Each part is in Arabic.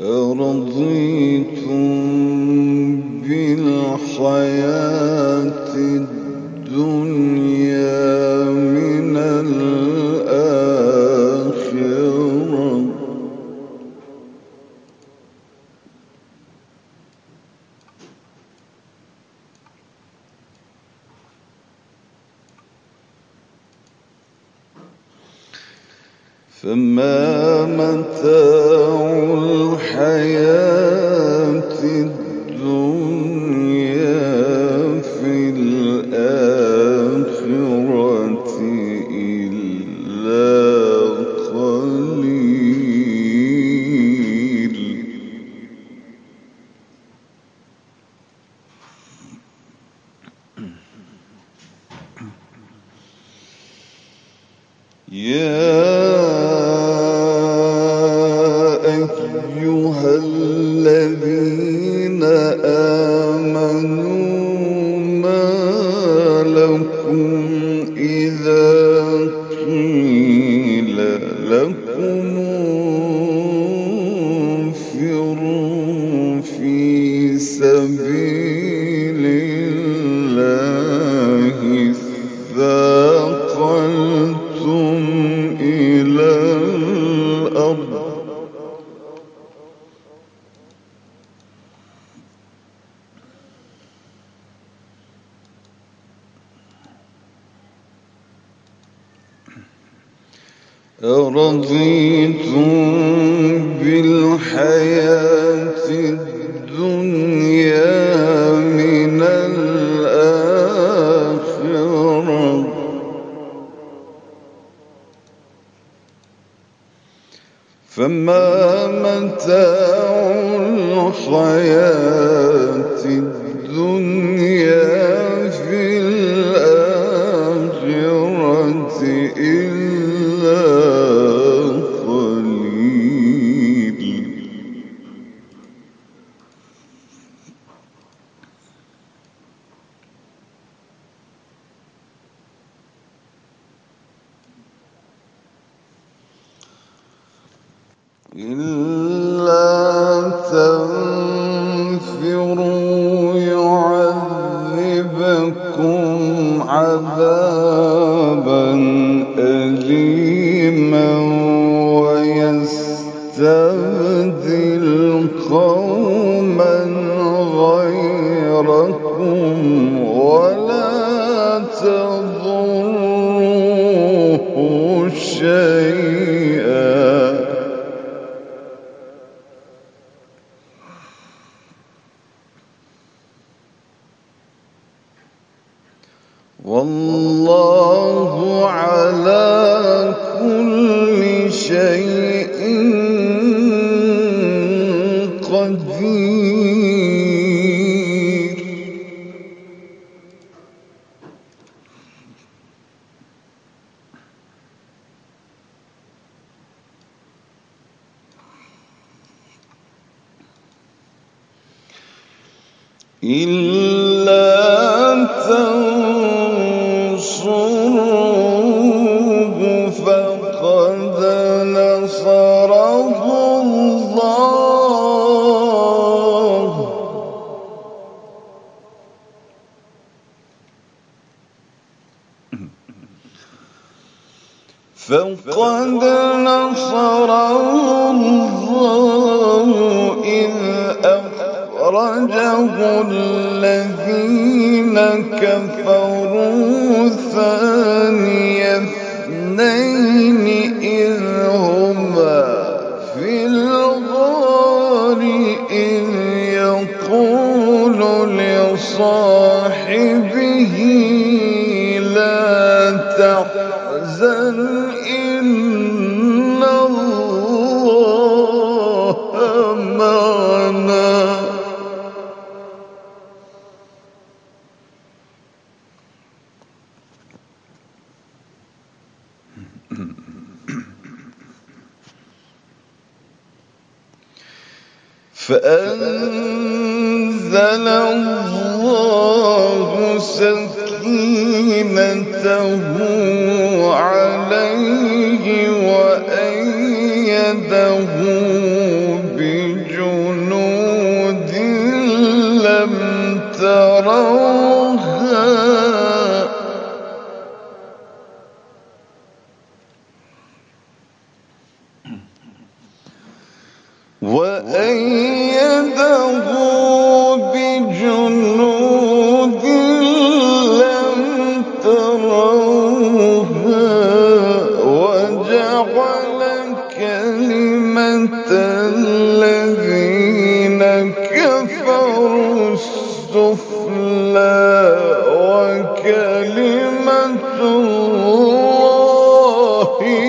رضيتم بالحياة إذا قيل بالحياة الدنيا من الآخرة. فما متاع الحياة إِنَّ إلا تنصروا أخرجه الذين كفروا ثاني اثنين إذ هما في الغار إذ يقول لصاحبه فأنزل الله سكينته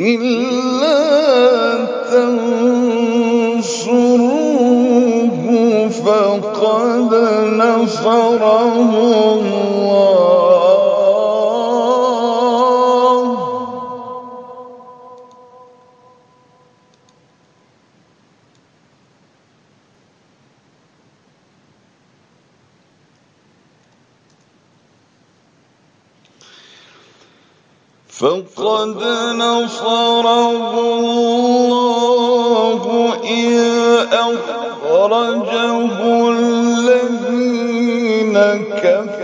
إلا تنصروه فقد نصره الله. فقد نصره الله إذ أخرجه الذين كفروا.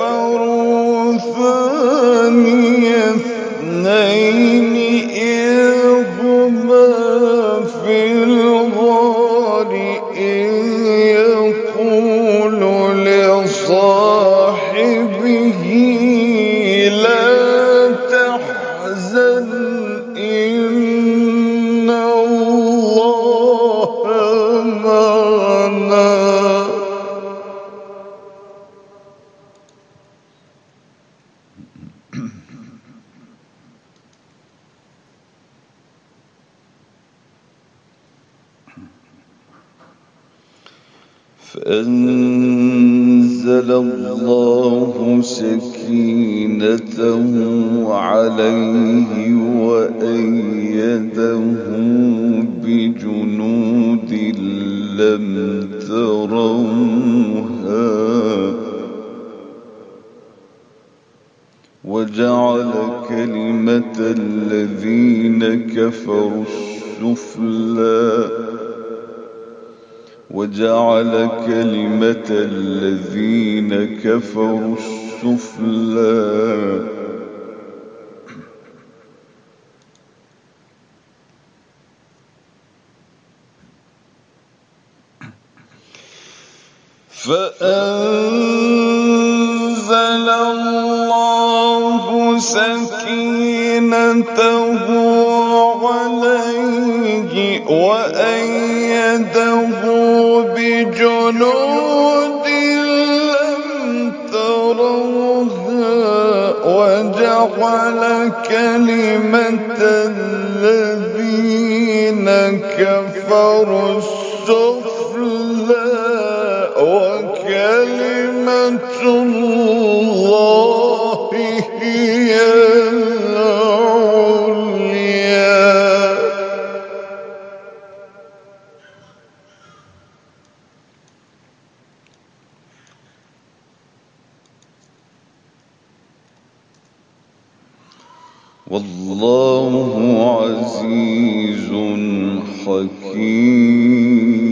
فأنزل الله سكينته عليه وأيده بجنود لم تروها وجعل كلمة الذين كفروا السفلى وجعل كلمة الذين كفروا السفلى. فأنزل بجنود لم تروها وجعل كلمة الذين كفروا السفلى. والله عزيز حكيم.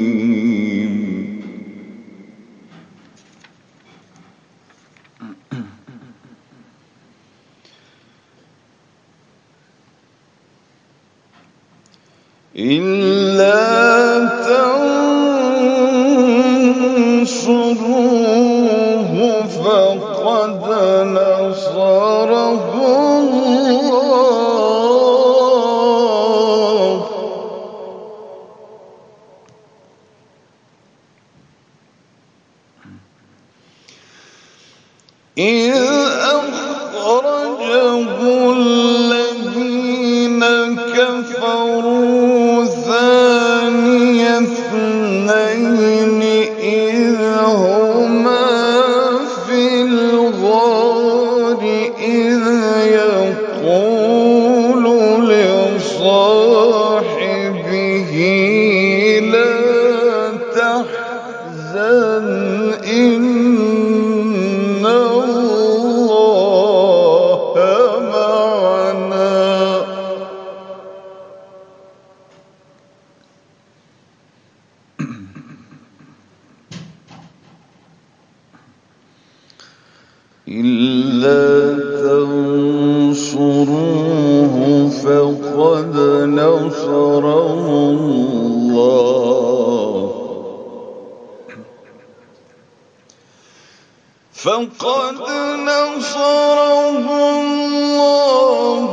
فقد نصره الله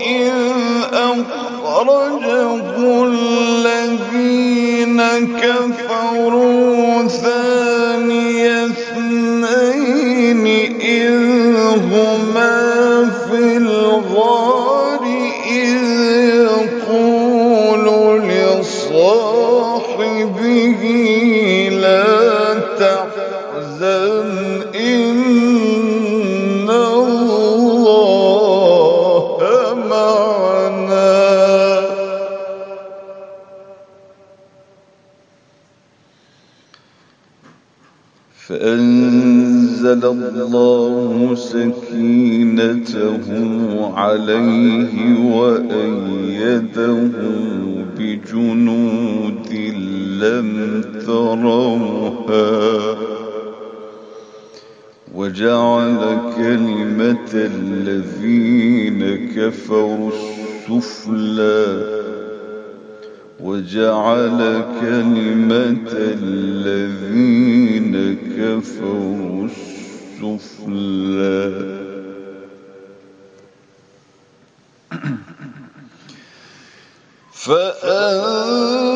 إذ أخرجه الذين كفروا ثاني اثنين إذ هما الله سكينته عليه وأيده بجنود لم تروها. وجعل كلمة الذين كفروا السفلى. وجعل كلمة الذين كفروا السفلى. فأنزل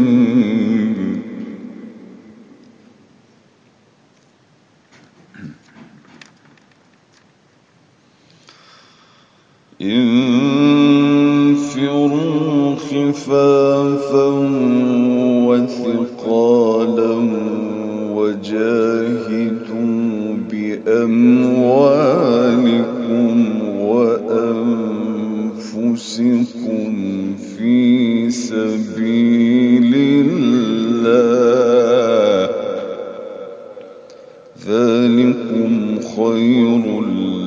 ذلكم خير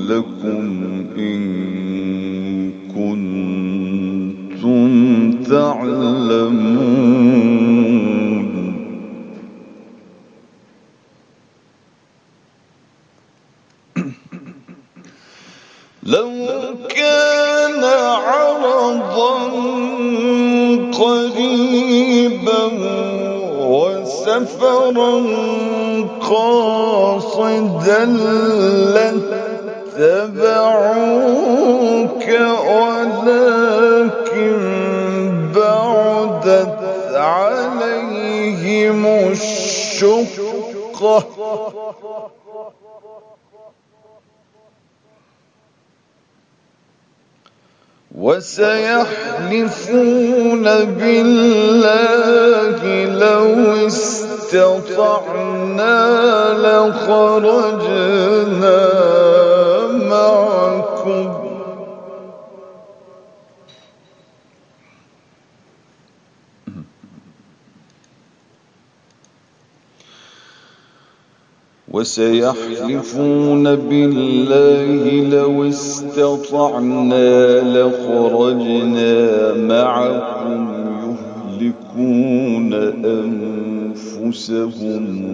لكم إن كنتم تعلمون. قاصدا لاتبعوك ولكن بعدت عليهم الشقة. وسيحلفون بالله لو استطعنا لخرجنا معكم. وسيحلفون بالله لو استطعنا لخرجنا معكم يهلكون أنفسهم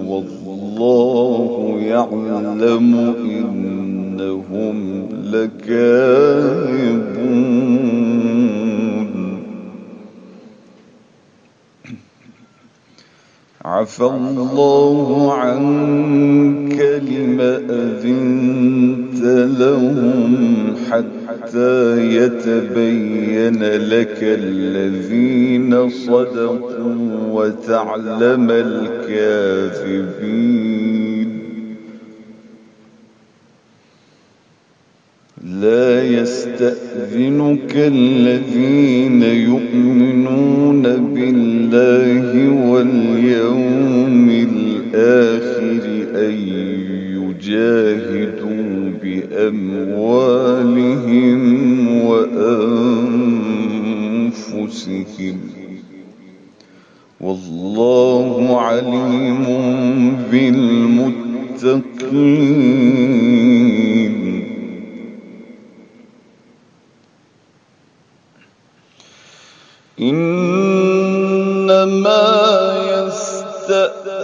والله يعلم إنهم لكاذبون. عفى الله عنك لم أذنت لهم حتى يتبين لك الذين صدقوا وتعلم الكاذبين. لا يستأذنك الذين يؤمنون بالله واليوم الآخر أن يجاهدوا بأموالهم وأنفسهم. والله عليم بالمتقين. إنما يستأذنك